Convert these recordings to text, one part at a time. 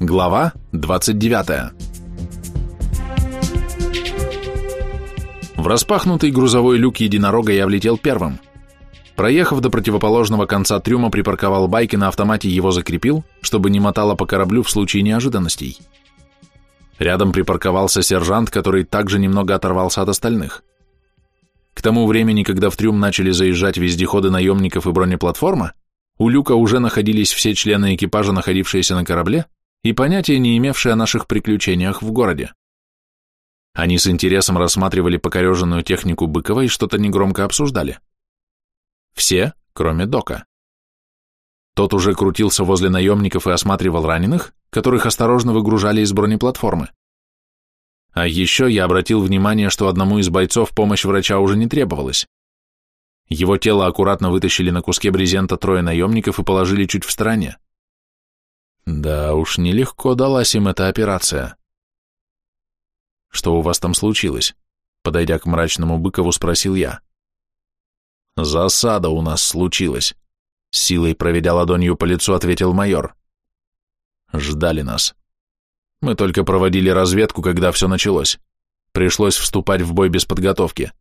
Глава 29. В распахнутый грузовой люк единорога я влетел первым. Проехав до противоположного конца трюма, припарковал байк и на автомате его закрепил, чтобы не мотало по кораблю в случае неожиданностей. Рядом припарковался сержант, который также немного оторвался от остальных. К тому времени, когда в трюм начали заезжать вездеходы наемников и бронеплатформа, у люка уже находились все члены экипажа, находившиеся на корабле, и понятия не имевшие о наших приключениях в городе. Они с интересом рассматривали покореженную технику Быкова и что-то негромко обсуждали. Все, кроме Дока. Тот уже крутился возле наемников и осматривал раненых, которых осторожно выгружали из бронеплатформы. А еще я обратил внимание, что одному из бойцов помощь врача уже не требовалась. Его тело аккуратно вытащили на куске брезента трое наемников и положили чуть в стороне. Да уж, нелегко далась им эта операция. Что у вас там случилось? Подойдя к мрачному Быкову, спросил я. Засада у нас случилась. Силой проведя ладонью по лицу, ответил майор. Ждали нас. Мы только проводили разведку, когда все началось. Пришлось вступать в бой без подготовки.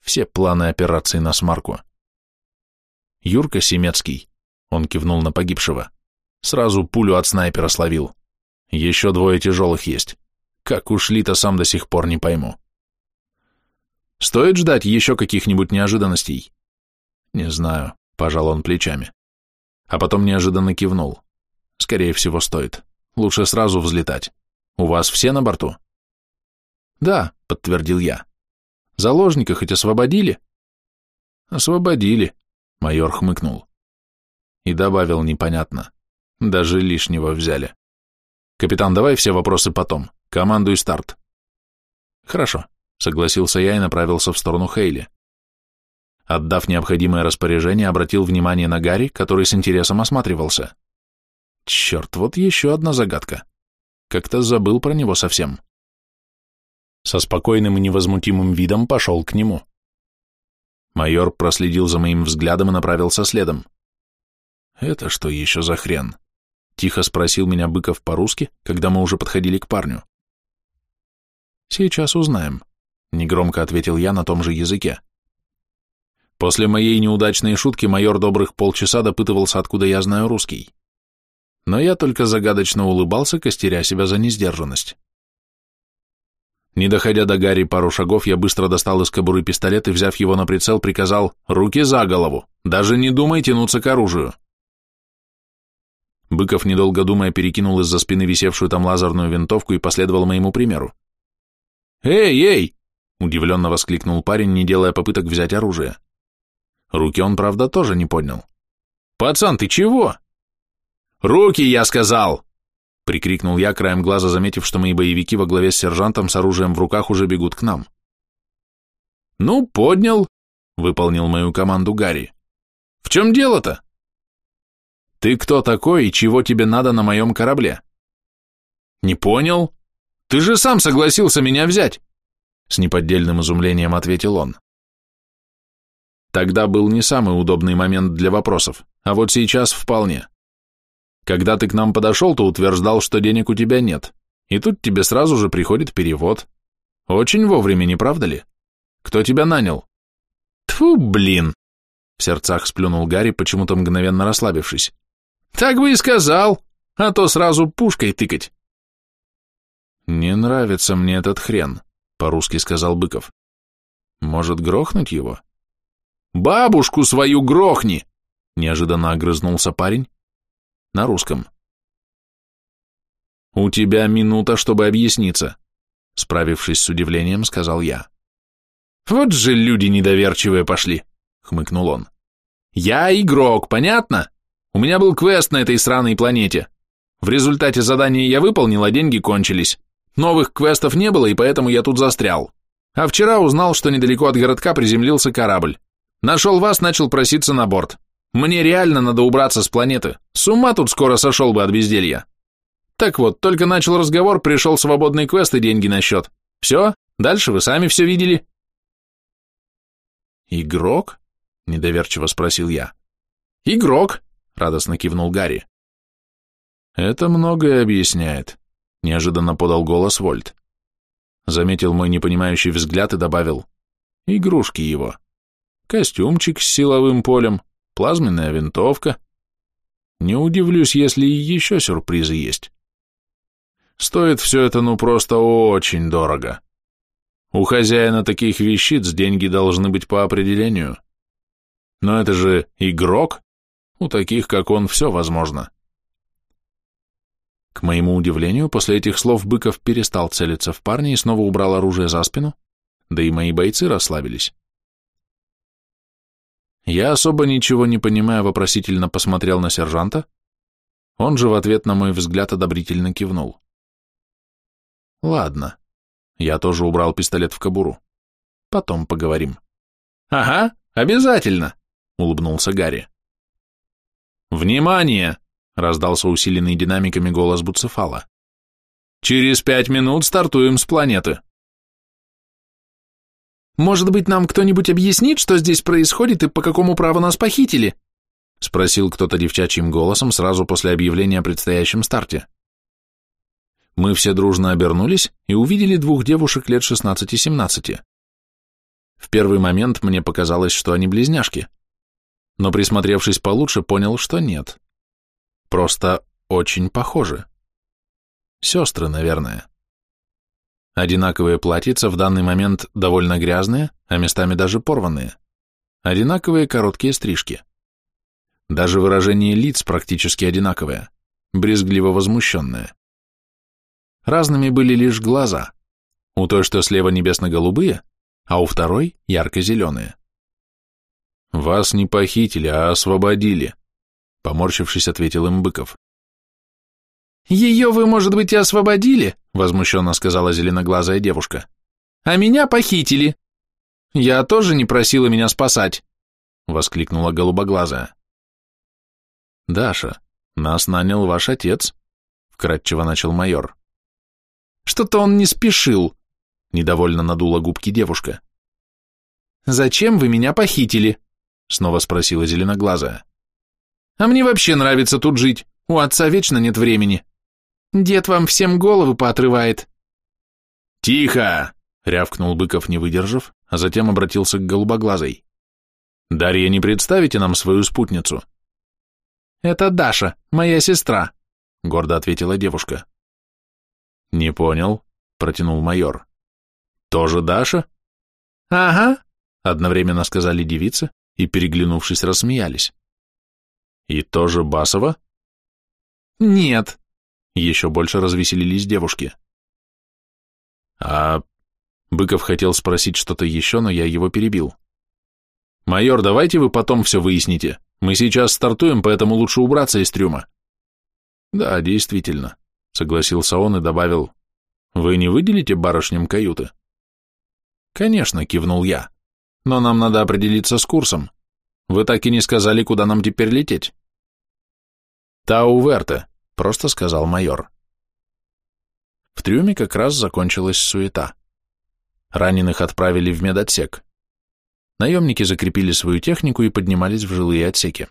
Все планы операции на смарку. Юрка Семецкий, он кивнул на погибшего, Сразу пулю от снайпера словил. Еще двое тяжелых есть. Как ушли-то сам до сих пор не пойму. Стоит ждать еще каких-нибудь неожиданностей? Не знаю, пожал он плечами. А потом неожиданно кивнул. Скорее всего, стоит. Лучше сразу взлетать. У вас все на борту? Да, подтвердил я. Заложника хоть освободили? Освободили, майор хмыкнул. И добавил непонятно. Даже лишнего взяли. Капитан, давай все вопросы потом. Командуй старт. Хорошо, согласился я и направился в сторону Хейли. Отдав необходимое распоряжение, обратил внимание на Гарри, который с интересом осматривался. Черт, вот еще одна загадка. Как-то забыл про него совсем. Со спокойным и невозмутимым видом пошел к нему. Майор проследил за моим взглядом и направился следом. Это что еще за хрен? Тихо спросил меня Быков по-русски, когда мы уже подходили к парню. Сейчас узнаем, негромко ответил я на том же языке. После моей неудачной шутки майор добрых полчаса допытывался, откуда я знаю русский. Но я только загадочно улыбался, костеря себя за несдержанность. Не доходя до Гарри пару шагов, я быстро достал из кобуры пистолет и, взяв его на прицел, приказал «Руки за голову! Даже не думай тянуться к оружию!» Быков, недолго думая, перекинул из-за спины висевшую там лазерную винтовку и последовал моему примеру. «Эй, эй!» – удивленно воскликнул парень, не делая попыток взять оружие. Руки он, правда, тоже не поднял. «Пацан, ты чего?» «Руки, я сказал!» – прикрикнул я, краем глаза заметив, что мои боевики во главе с сержантом с оружием в руках уже бегут к нам. «Ну, поднял», – выполнил мою команду Гарри. «В чем дело-то?» «Ты кто такой и чего тебе надо на моем корабле?» «Не понял? Ты же сам согласился меня взять!» С неподдельным изумлением ответил он. Тогда был не самый удобный момент для вопросов, а вот сейчас вполне. Когда ты к нам подошел, то утверждал, что денег у тебя нет, и тут тебе сразу же приходит перевод. Очень вовремя, не правда ли? Кто тебя нанял? Тфу, блин! В сердцах сплюнул Гарри, почему-то мгновенно расслабившись. Так бы и сказал, а то сразу пушкой тыкать. Не нравится мне этот хрен, по-русски сказал Быков. Может, грохнуть его? Бабушку свою грохни! Неожиданно огрызнулся парень. На русском. У тебя минута, чтобы объясниться, справившись с удивлением, сказал я. Вот же люди недоверчивые пошли, хмыкнул он. Я игрок, понятно? У меня был квест на этой сраной планете. В результате задания я выполнил, а деньги кончились. Новых квестов не было, и поэтому я тут застрял. А вчера узнал, что недалеко от городка приземлился корабль. Нашел вас, начал проситься на борт. Мне реально надо убраться с планеты. С ума тут скоро сошел бы от безделья. Так вот, только начал разговор, пришел свободный квест и деньги на счет. Все, дальше вы сами все видели. Игрок? Недоверчиво спросил я. Игрок, радостно кивнул Гарри. Это многое объясняет, неожиданно подал голос Вольт. Заметил мой непонимающий взгляд и добавил. Игрушки его. Костюмчик с силовым полем, плазменная винтовка. Не удивлюсь, если и еще сюрпризы есть. Стоит все это ну просто очень дорого. У хозяина таких вещиц деньги должны быть по определению. Но это же игрок. У таких, как он, все возможно. К моему удивлению, после этих слов Быков перестал целиться в парня и снова убрал оружие за спину, да и мои бойцы расслабились. Я, особо ничего не понимая, вопросительно посмотрел на сержанта, он же в ответ на мой взгляд одобрительно кивнул. Ладно, я тоже убрал пистолет в кобуру. Потом поговорим. Ага, обязательно, улыбнулся Гарри. Внимание! раздался усиленный динамиками голос Буцефала. «Через пять минут стартуем с планеты». «Может быть, нам кто-нибудь объяснит, что здесь происходит и по какому праву нас похитили?» спросил кто-то девчачьим голосом сразу после объявления о предстоящем старте. Мы все дружно обернулись и увидели двух девушек лет 16-17. В первый момент мне показалось, что они близняшки, но присмотревшись получше, понял, что нет. Просто очень похожи. Сестры, наверное. Одинаковые платьица в данный момент довольно грязные, а местами даже порванные. Одинаковые короткие стрижки. Даже выражение лиц практически одинаковое, брезгливо возмущенное. Разными были лишь глаза. У той, что слева небесно-голубые, а у второй ярко-зеленые. «Вас не похитили, а освободили», Поморщившись, ответил им Быков. «Ее вы, может быть, и освободили?» возмущенно сказала зеленоглазая девушка. «А меня похитили. Я тоже не просила меня спасать», воскликнула голубоглазая. «Даша, нас нанял ваш отец», вкратчиво начал майор. «Что-то он не спешил», недовольно надула губки девушка. «Зачем вы меня похитили?» Снова спросила зеленоглазая. А мне вообще нравится тут жить. У отца вечно нет времени. Дед вам всем головы поотрывает. Тихо! рявкнул Быков, не выдержав, а затем обратился к голубоглазой. Дарья, не представите нам свою спутницу? Это Даша, моя сестра, гордо ответила девушка. Не понял, протянул майор. Тоже Даша? Ага, одновременно сказали девицы и, переглянувшись, рассмеялись. И тоже Басова? Нет. Еще больше развеселились девушки. А Быков хотел спросить что-то еще, но я его перебил. «Майор, давайте вы потом все выясните. Мы сейчас стартуем, поэтому лучше убраться из трюма». «Да, действительно», — согласился он и добавил. «Вы не выделите барышням каюты?» «Конечно», — кивнул я. «Но нам надо определиться с курсом. Вы так и не сказали, куда нам теперь лететь. Тауверте, просто сказал майор. В трюме как раз закончилась суета. Раненых отправили в медотсек. Наемники закрепили свою технику и поднимались в жилые отсеки.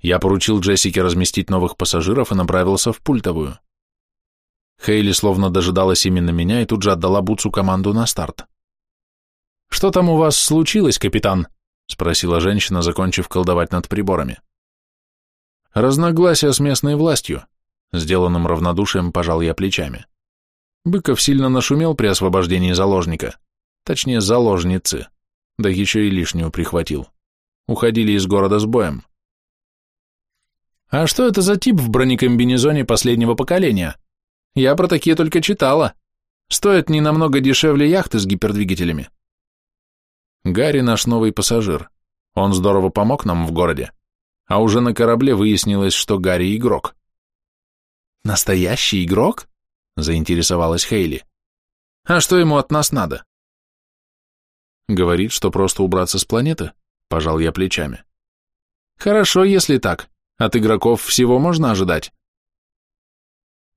Я поручил Джессике разместить новых пассажиров и направился в пультовую. Хейли словно дожидалась именно меня и тут же отдала Буцу команду на старт. «Что там у вас случилось, капитан?» — спросила женщина, закончив колдовать над приборами. «Разногласия с местной властью», — сделанным равнодушием пожал я плечами. Быков сильно нашумел при освобождении заложника, точнее, заложницы, да еще и лишнюю прихватил. Уходили из города с боем. «А что это за тип в бронекомбинезоне последнего поколения? Я про такие только читала. Стоят не намного дешевле яхты с гипердвигателями». Гарри наш новый пассажир. Он здорово помог нам в городе. А уже на корабле выяснилось, что Гарри игрок. Настоящий игрок? Заинтересовалась Хейли. А что ему от нас надо? Говорит, что просто убраться с планеты, пожал я плечами. Хорошо, если так. От игроков всего можно ожидать.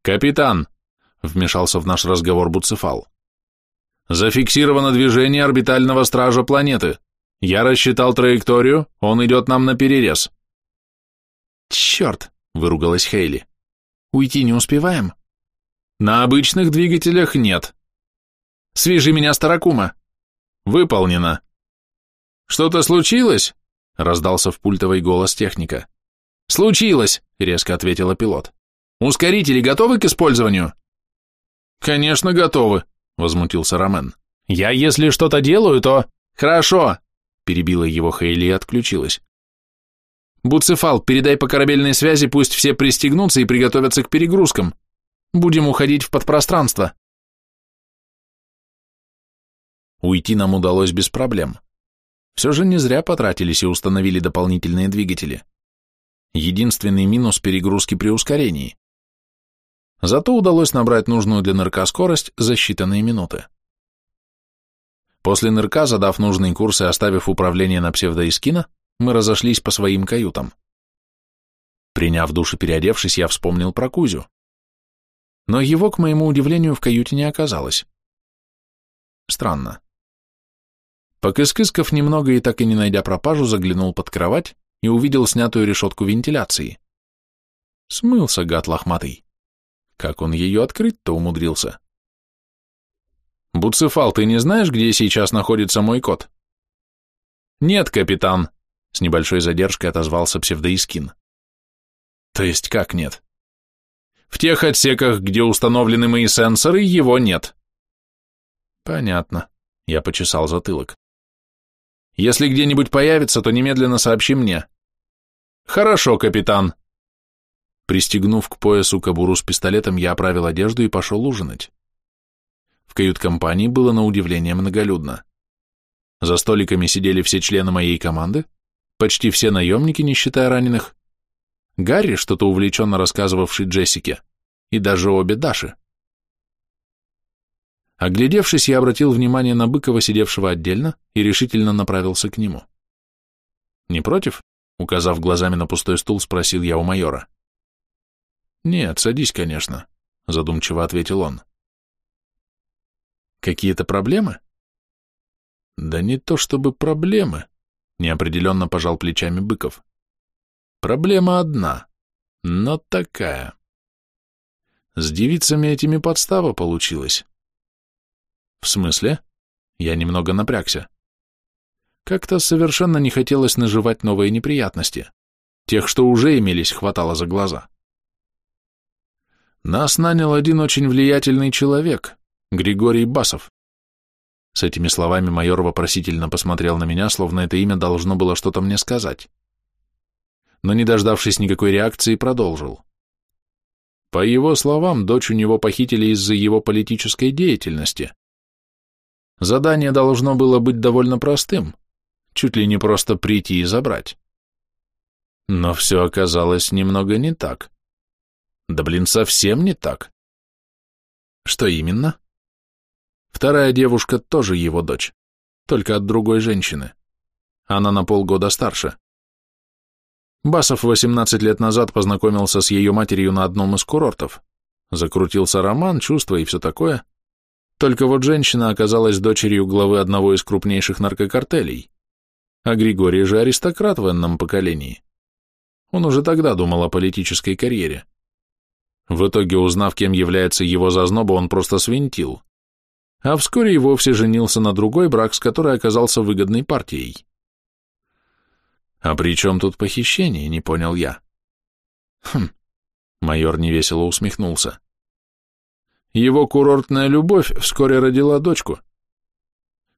Капитан, вмешался в наш разговор Буцефал. Зафиксировано движение орбитального стража планеты. Я рассчитал траекторию, он идет нам на перерез. Черт, выругалась Хейли. Уйти не успеваем? На обычных двигателях нет. Свяжи меня, Старакума. Выполнено. Что-то случилось? Раздался в пультовый голос техника. Случилось, резко ответила пилот. Ускорители готовы к использованию? Конечно, готовы, возмутился Ромен. Я если что-то делаю, то... Хорошо, перебила его Хейли и отключилась. Буцефал, передай по корабельной связи, пусть все пристегнутся и приготовятся к перегрузкам. Будем уходить в подпространство. Уйти нам удалось без проблем. Все же не зря потратились и установили дополнительные двигатели. Единственный минус перегрузки при ускорении. Зато удалось набрать нужную для нырка скорость за считанные минуты. После нырка, задав нужный курс и оставив управление на псевдоискина, мы разошлись по своим каютам. Приняв душ и переодевшись, я вспомнил про Кузю. Но его, к моему удивлению, в каюте не оказалось. Странно. Покыскысков немного и так и не найдя пропажу, заглянул под кровать и увидел снятую решетку вентиляции. Смылся, гад лохматый. Как он ее открыть-то умудрился? «Буцефал, ты не знаешь, где сейчас находится мой кот?» «Нет, капитан», — с небольшой задержкой отозвался псевдоискин. «То есть как нет?» «В тех отсеках, где установлены мои сенсоры, его нет». «Понятно», — я почесал затылок. Если где-нибудь появится, то немедленно сообщи мне. Хорошо, капитан. Пристегнув к поясу кобуру с пистолетом, я оправил одежду и пошел ужинать. В кают-компании было на удивление многолюдно. За столиками сидели все члены моей команды, почти все наемники, не считая раненых, Гарри, что-то увлеченно рассказывавший Джессике, и даже обе Даши. Оглядевшись, я обратил внимание на Быкова, сидевшего отдельно, и решительно направился к нему. «Не против?» — указав глазами на пустой стул, спросил я у майора. «Нет, садись, конечно», — задумчиво ответил он. «Какие-то проблемы?» «Да не то чтобы проблемы», — неопределенно пожал плечами Быков. «Проблема одна, но такая. С девицами этими подстава получилась». В смысле? Я немного напрягся. Как-то совершенно не хотелось наживать новые неприятности. Тех, что уже имелись, хватало за глаза. Нас нанял один очень влиятельный человек, Григорий Басов. С этими словами майор вопросительно посмотрел на меня, словно это имя должно было что-то мне сказать. Но, не дождавшись никакой реакции, продолжил. По его словам, дочь у него похитили из-за его политической деятельности. Задание должно было быть довольно простым, чуть ли не просто прийти и забрать. Но все оказалось немного не так. Да блин, совсем не так. Что именно? Вторая девушка тоже его дочь, только от другой женщины. Она на полгода старше. Басов 18 лет назад познакомился с ее матерью на одном из курортов. Закрутился роман, чувства и все такое. Только вот женщина оказалась дочерью главы одного из крупнейших наркокартелей, а Григорий же аристократ в энном поколении. Он уже тогда думал о политической карьере. В итоге, узнав, кем является его зазноба, он просто свинтил. А вскоре и вовсе женился на другой, брак с которой оказался выгодной партией. А при чем тут похищение, не понял я. Хм, майор невесело усмехнулся. Его курортная любовь вскоре родила дочку.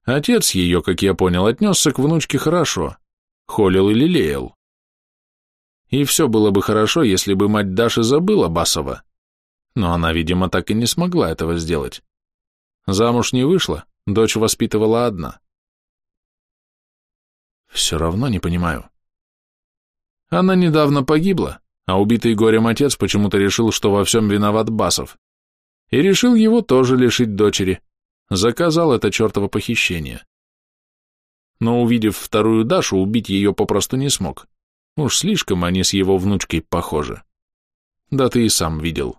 Отец ее, как я понял, отнесся к внучке хорошо, холил и лелеял. И все было бы хорошо, если бы мать Даши забыла Басова. Но она, видимо, так и не смогла этого сделать. Замуж не вышла, дочь воспитывала одна. Все равно не понимаю. Она недавно погибла, а убитый горем отец почему-то решил, что во всем виноват Басов и решил его тоже лишить дочери. Заказал это чертово похищение. Но увидев вторую Дашу, убить ее попросту не смог. Уж слишком они с его внучкой похожи. Да ты и сам видел.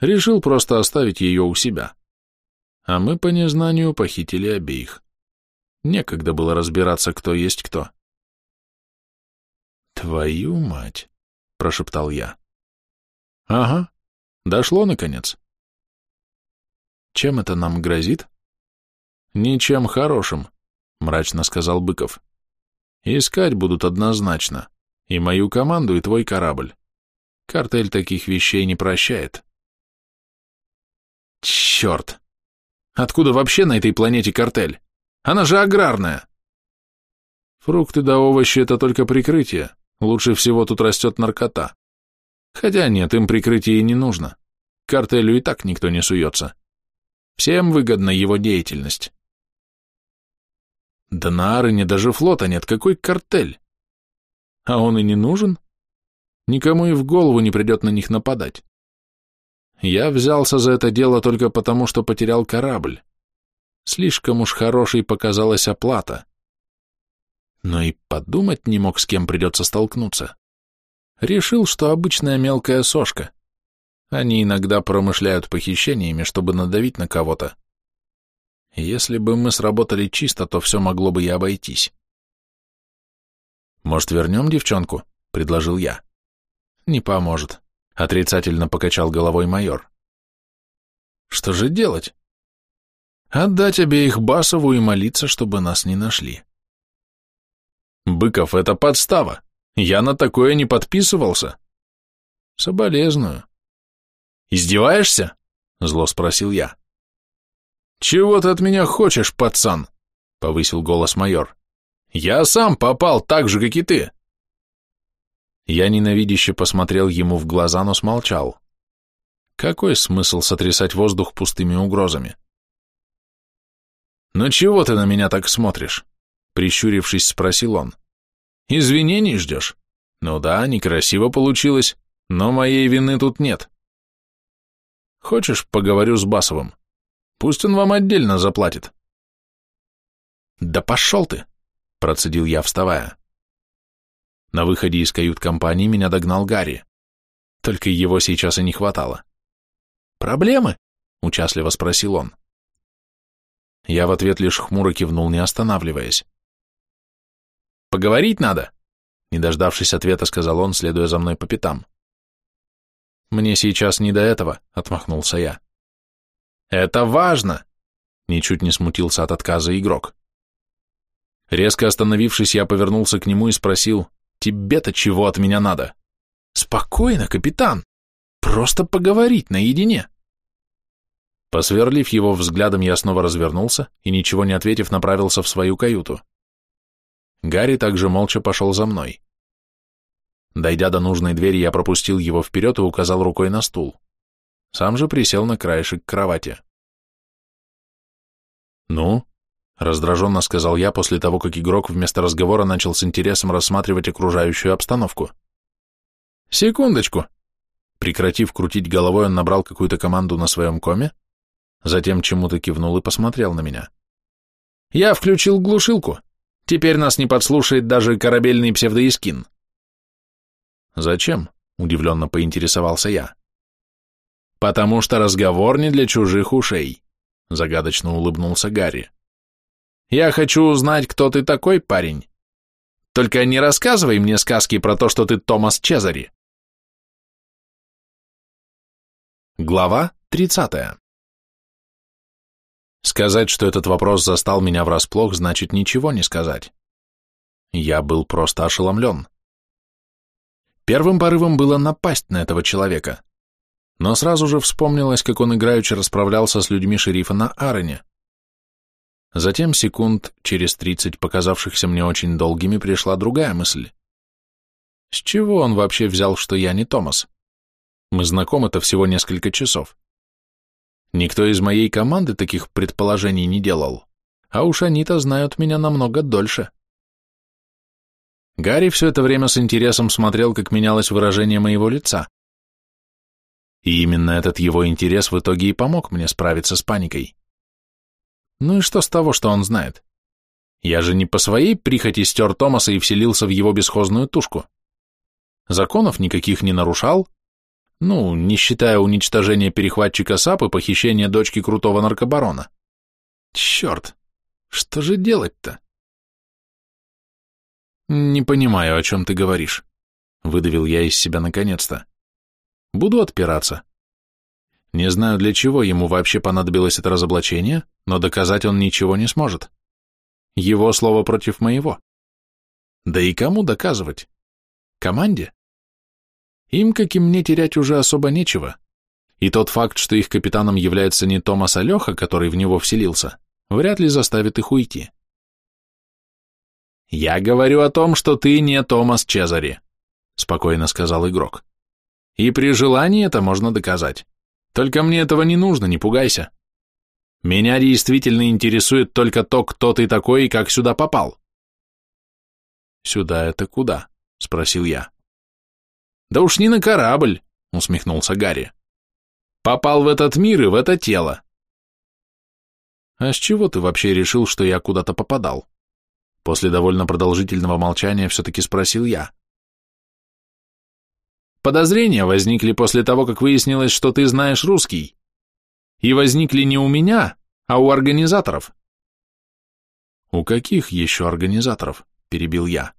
Решил просто оставить ее у себя. А мы по незнанию похитили обеих. Некогда было разбираться, кто есть кто. «Твою мать!» — прошептал я. «Ага, Дошло, наконец. Чем это нам грозит? Ничем хорошим, мрачно сказал Быков. Искать будут однозначно. И мою команду, и твой корабль. Картель таких вещей не прощает. Черт! Откуда вообще на этой планете картель? Она же аграрная. Фрукты да овощи — это только прикрытие. Лучше всего тут растет наркота. Хотя нет, им прикрытие не нужно. Картелю и так никто не суется. Всем выгодна его деятельность. Да на Арыне даже флота нет, какой картель? А он и не нужен? Никому и в голову не придет на них нападать. Я взялся за это дело только потому, что потерял корабль. Слишком уж хорошей показалась оплата. Но и подумать не мог, с кем придется столкнуться. Решил, что обычная мелкая сошка. Они иногда промышляют похищениями, чтобы надавить на кого-то. Если бы мы сработали чисто, то все могло бы и обойтись. «Может, вернем девчонку?» — предложил я. «Не поможет», — отрицательно покачал головой майор. «Что же делать?» «Отдать обеих Басову и молиться, чтобы нас не нашли». «Быков, это подстава. Я на такое не подписывался». «Соболезную». «Издеваешься?» — зло спросил я. «Чего ты от меня хочешь, пацан?» — повысил голос майор. «Я сам попал так же, как и ты». Я ненавидяще посмотрел ему в глаза, но смолчал. Какой смысл сотрясать воздух пустыми угрозами? «Ну чего ты на меня так смотришь?» Прищурившись, спросил он. «Извинений ждешь? Ну да, некрасиво получилось, но моей вины тут нет. Хочешь, поговорю с Басовым? Пусть он вам отдельно заплатит». «Да пошел ты!» — процедил я, вставая. На выходе из кают-компании меня догнал Гарри. Только его сейчас и не хватало. «Проблемы?» — участливо спросил он. Я в ответ лишь хмуро кивнул, не останавливаясь. «Поговорить надо?» Не дождавшись ответа, сказал он, следуя за мной по пятам. «Мне сейчас не до этого», — отмахнулся я. «Это важно!» — ничуть не смутился от отказа игрок. Резко остановившись, я повернулся к нему и спросил, «Тебе-то чего от меня надо?» «Спокойно, капитан! Просто поговорить наедине!» Посверлив его взглядом, я снова развернулся и, ничего не ответив, направился в свою каюту. Гарри также молча пошел за мной. Дойдя до нужной двери, я пропустил его вперед и указал рукой на стул. Сам же присел на краешек кровати. «Ну?» — раздраженно сказал я после того, как игрок вместо разговора начал с интересом рассматривать окружающую обстановку. «Секундочку!» Прекратив крутить головой, он набрал какую-то команду на своем коме, затем чему-то кивнул и посмотрел на меня. «Я включил глушилку. Теперь нас не подслушает даже корабельный псевдоискин». «Зачем?» — удивленно поинтересовался я. «Потому что разговор не для чужих ушей», — загадочно улыбнулся Гарри. «Я хочу узнать, кто ты такой, парень. Только не рассказывай мне сказки про то, что ты Томас Чезари». Глава тридцатая. Сказать, что этот вопрос застал меня врасплох, значит ничего не сказать. Я был просто ошеломлен. Первым порывом было напасть на этого человека но сразу же вспомнилось, как он играючи расправлялся с людьми шерифа на Арене. Затем секунд через тридцать, показавшихся мне очень долгими, пришла другая мысль. С чего он вообще взял, что я не Томас? Мы знакомы-то всего несколько часов. Никто из моей команды таких предположений не делал, а уж они-то знают меня намного дольше. Гарри все это время с интересом смотрел, как менялось выражение моего лица. И именно этот его интерес в итоге и помог мне справиться с паникой. Ну и что с того, что он знает? Я же не по своей прихоти стер Томаса и вселился в его бесхозную тушку. Законов никаких не нарушал, ну, не считая уничтожения перехватчика САП и похищения дочки крутого наркобарона. Черт, что же делать-то? Не понимаю, о чем ты говоришь, выдавил я из себя наконец-то. Буду отпираться. Не знаю, для чего ему вообще понадобилось это разоблачение, но доказать он ничего не сможет. Его слово против моего. Да и кому доказывать? Команде? Им, как и мне, терять уже особо нечего. И тот факт, что их капитаном является не Томас Алеха, который в него вселился, вряд ли заставит их уйти. «Я говорю о том, что ты не Томас Чезари», — спокойно сказал игрок. «И при желании это можно доказать. Только мне этого не нужно, не пугайся. Меня действительно интересует только то, кто ты такой и как сюда попал». «Сюда это куда?» — спросил я. «Да уж не на корабль», — усмехнулся Гарри. «Попал в этот мир и в это тело». «А с чего ты вообще решил, что я куда-то попадал?» После довольно продолжительного молчания все-таки спросил я. Подозрения возникли после того, как выяснилось, что ты знаешь русский. И возникли не у меня, а у организаторов. У каких еще организаторов? Перебил я.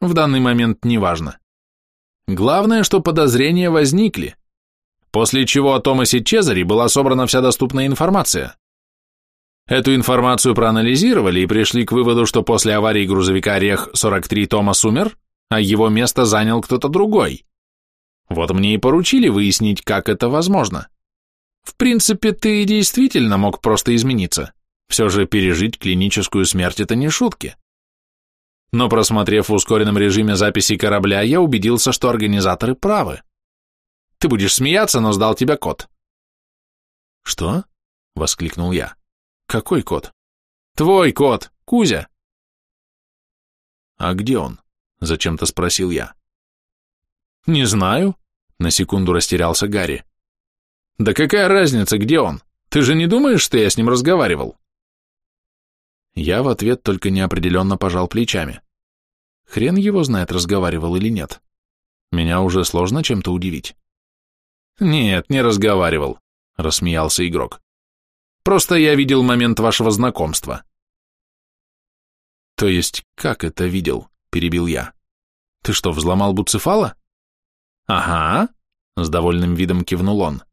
В данный момент неважно. Главное, что подозрения возникли, после чего о Томасе Чезаре была собрана вся доступная информация. Эту информацию проанализировали и пришли к выводу, что после аварии грузовика Рех-43 Томас умер, а его место занял кто-то другой. Вот мне и поручили выяснить, как это возможно. В принципе, ты действительно мог просто измениться. Все же пережить клиническую смерть – это не шутки. Но просмотрев в ускоренном режиме записи корабля, я убедился, что организаторы правы. Ты будешь смеяться, но сдал тебя код. «Что?» – воскликнул я. Какой кот? Твой кот, Кузя. А где он? Зачем-то спросил я. Не знаю, на секунду растерялся Гарри. Да какая разница, где он? Ты же не думаешь, что я с ним разговаривал? Я в ответ только неопределенно пожал плечами. Хрен его знает, разговаривал или нет. Меня уже сложно чем-то удивить. Нет, не разговаривал, рассмеялся игрок. Просто я видел момент вашего знакомства. То есть, как это видел? Перебил я. Ты что, взломал Буцефала? Ага, с довольным видом кивнул он.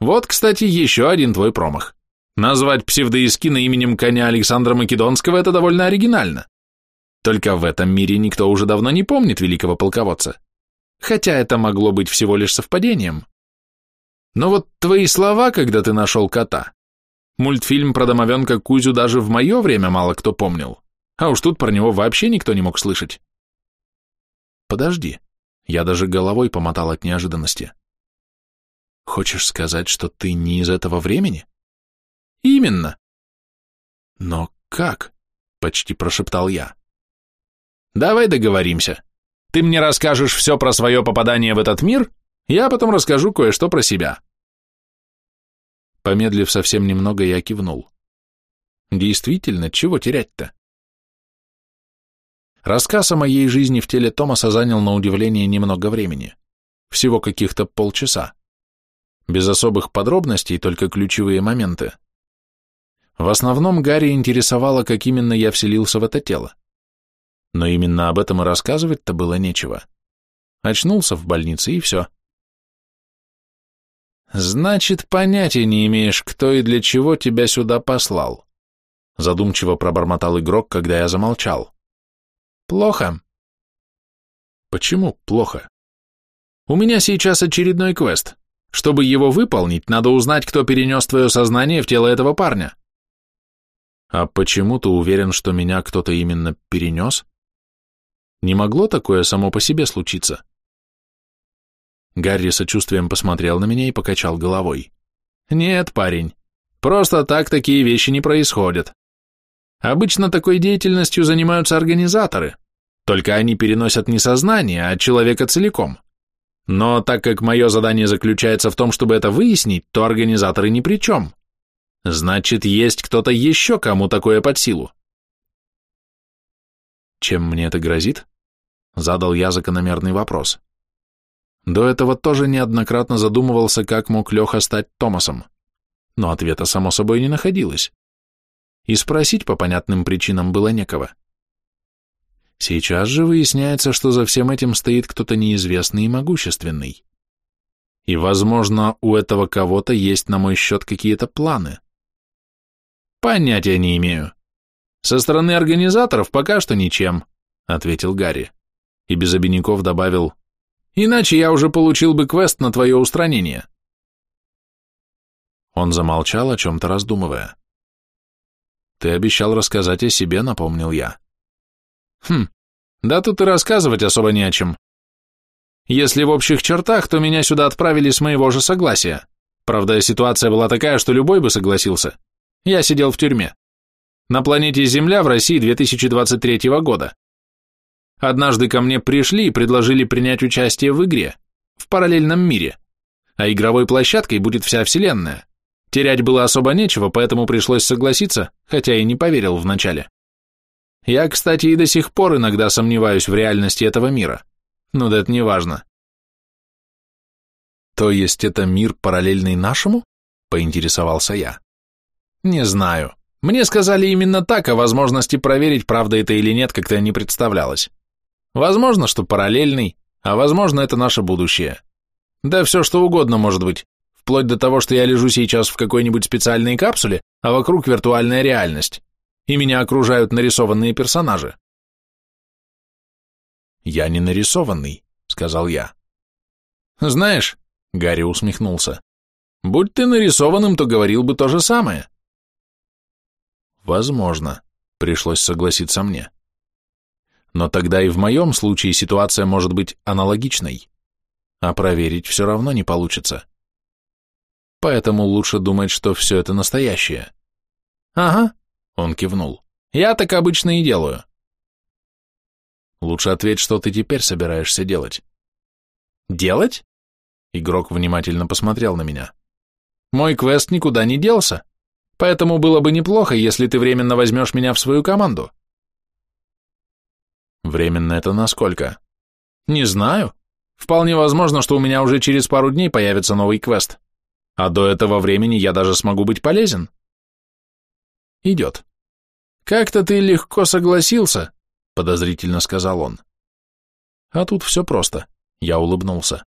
Вот, кстати, еще один твой промах. Назвать псевдоискина именем коня Александра Македонского – это довольно оригинально. Только в этом мире никто уже давно не помнит великого полководца. Хотя это могло быть всего лишь совпадением. Но вот твои слова, когда ты нашел кота, Мультфильм про домовенка Кузю даже в мое время мало кто помнил, а уж тут про него вообще никто не мог слышать. Подожди, я даже головой помотал от неожиданности. Хочешь сказать, что ты не из этого времени? Именно. Но как? Почти прошептал я. Давай договоримся. Ты мне расскажешь все про свое попадание в этот мир, я потом расскажу кое-что про себя. Помедлив совсем немного, я кивнул. Действительно, чего терять-то? Рассказ о моей жизни в теле Томаса занял на удивление немного времени. Всего каких-то полчаса. Без особых подробностей, только ключевые моменты. В основном Гарри интересовало, как именно я вселился в это тело. Но именно об этом и рассказывать-то было нечего. Очнулся в больнице и все. «Значит, понятия не имеешь, кто и для чего тебя сюда послал», задумчиво пробормотал игрок, когда я замолчал. «Плохо». «Почему плохо?» «У меня сейчас очередной квест. Чтобы его выполнить, надо узнать, кто перенес твое сознание в тело этого парня». «А почему ты уверен, что меня кто-то именно перенес?» «Не могло такое само по себе случиться?» Гарри сочувствием посмотрел на меня и покачал головой. «Нет, парень, просто так такие вещи не происходят. Обычно такой деятельностью занимаются организаторы, только они переносят не сознание, а человека целиком. Но так как мое задание заключается в том, чтобы это выяснить, то организаторы ни при чем. Значит, есть кто-то еще, кому такое под силу. Чем мне это грозит? Задал я закономерный вопрос. До этого тоже неоднократно задумывался, как мог Леха стать Томасом. Но ответа, само собой, не находилось. И спросить по понятным причинам было некого. Сейчас же выясняется, что за всем этим стоит кто-то неизвестный и могущественный. И, возможно, у этого кого-то есть на мой счет какие-то планы. Понятия не имею. Со стороны организаторов пока что ничем, ответил Гарри. И без обиняков добавил, иначе я уже получил бы квест на твое устранение. Он замолчал, о чем-то раздумывая. Ты обещал рассказать о себе, напомнил я. Хм, да тут и рассказывать особо не о чем. Если в общих чертах, то меня сюда отправили с моего же согласия. Правда, ситуация была такая, что любой бы согласился. Я сидел в тюрьме. На планете Земля в России 2023 года. Однажды ко мне пришли и предложили принять участие в игре, в параллельном мире. А игровой площадкой будет вся Вселенная. Терять было особо нечего, поэтому пришлось согласиться, хотя и не поверил вначале. Я, кстати, и до сих пор иногда сомневаюсь в реальности этого мира. Но да это не важно. То есть это мир параллельный нашему? Поинтересовался я. Не знаю. Мне сказали именно так, а возможности проверить, правда это или нет, как-то не представлялось. Возможно, что параллельный, а возможно, это наше будущее. Да все что угодно может быть, вплоть до того, что я лежу сейчас в какой-нибудь специальной капсуле, а вокруг виртуальная реальность и меня окружают нарисованные персонажи. «Я не нарисованный», — сказал я. «Знаешь», — Гарри усмехнулся, — «будь ты нарисованным, то говорил бы то же самое». «Возможно», — пришлось согласиться мне. «Но тогда и в моем случае ситуация может быть аналогичной, а проверить все равно не получится. Поэтому лучше думать, что все это настоящее». «Ага», он кивнул. «Я так обычно и делаю». «Лучше ответь, что ты теперь собираешься делать». «Делать?» Игрок внимательно посмотрел на меня. «Мой квест никуда не делся, поэтому было бы неплохо, если ты временно возьмешь меня в свою команду». «Временно это насколько?» «Не знаю. Вполне возможно, что у меня уже через пару дней появится новый квест. А до этого времени я даже смогу быть полезен». «Идет». «Как-то ты легко согласился», — подозрительно сказал он. «А тут все просто», — я улыбнулся.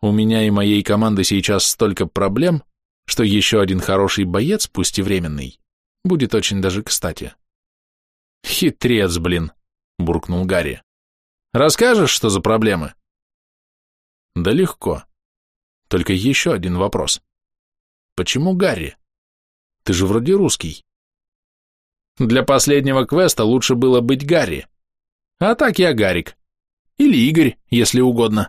«У меня и моей команды сейчас столько проблем, что еще один хороший боец, пусть и временный, будет очень даже кстати». «Хитрец, блин», — буркнул Гарри. «Расскажешь, что за проблемы?» «Да легко. Только еще один вопрос. Почему Гарри? Ты же вроде русский». Для последнего квеста лучше было быть Гарри. А так я Гарик. Или Игорь, если угодно.